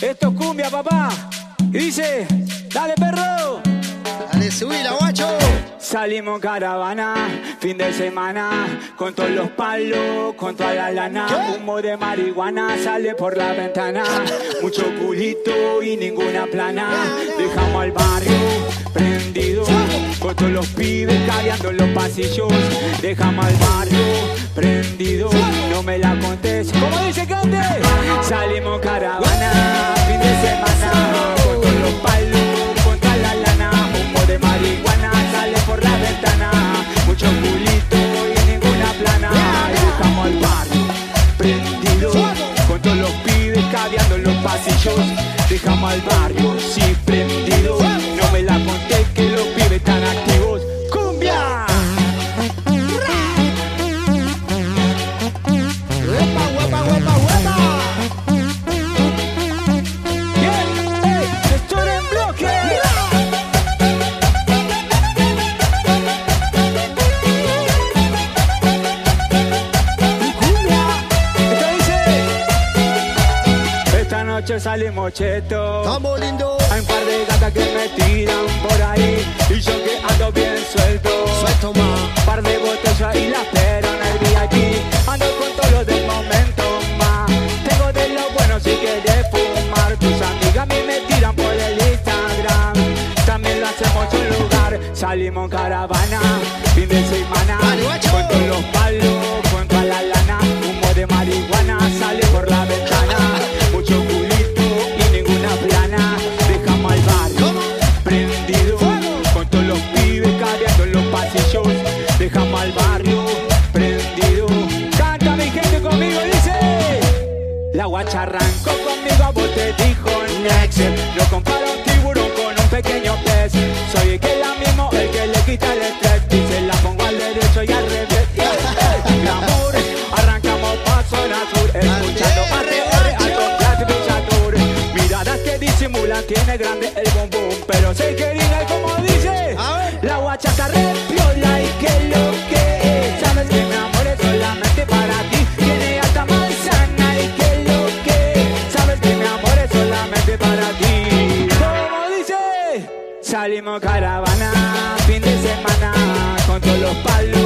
Esto es cumbia, papá. Y dice, dale perro. Dale, subila, guacho. Salimos en caravana, fin de semana, con todos los palos, con toda la lana. ¿Qué? Humo de marihuana sale por la ventana. Mucho culito y ninguna plana. Dejamos al barrio prendido, con todos los pibes careando en los pasillos. Dejamos al barrio con todos los pibes cadeando en los pasillos. Dejamos al barrio, noche salimos cheto. Estamos lindo. Hay un par de gatas que me tiran por ahí y yo que ando bien suelto. Suelto más. Par de botellas y las espero en el VIP. Ando con todos los del momento más. Tengo de lo bueno si quieres fumar. Tus amigas a mí me tiran por el Instagram. También lo hacemos en un lugar. Salimos en caravana, fin de semana. Con todos los arrancó conmigo a vos te dijo next lo comparo un tiburón con un pequeño pez. Soy el que la mismo el que le quita el estrés. Dice la pongo al derecho y al revés. Glamour arrancamos pa' zona sur escuchando ATR alto clase miradas que disimulan tiene grande el bom bom pero sé que para ti. Como dice salimos caravana fin de semana con todos los palos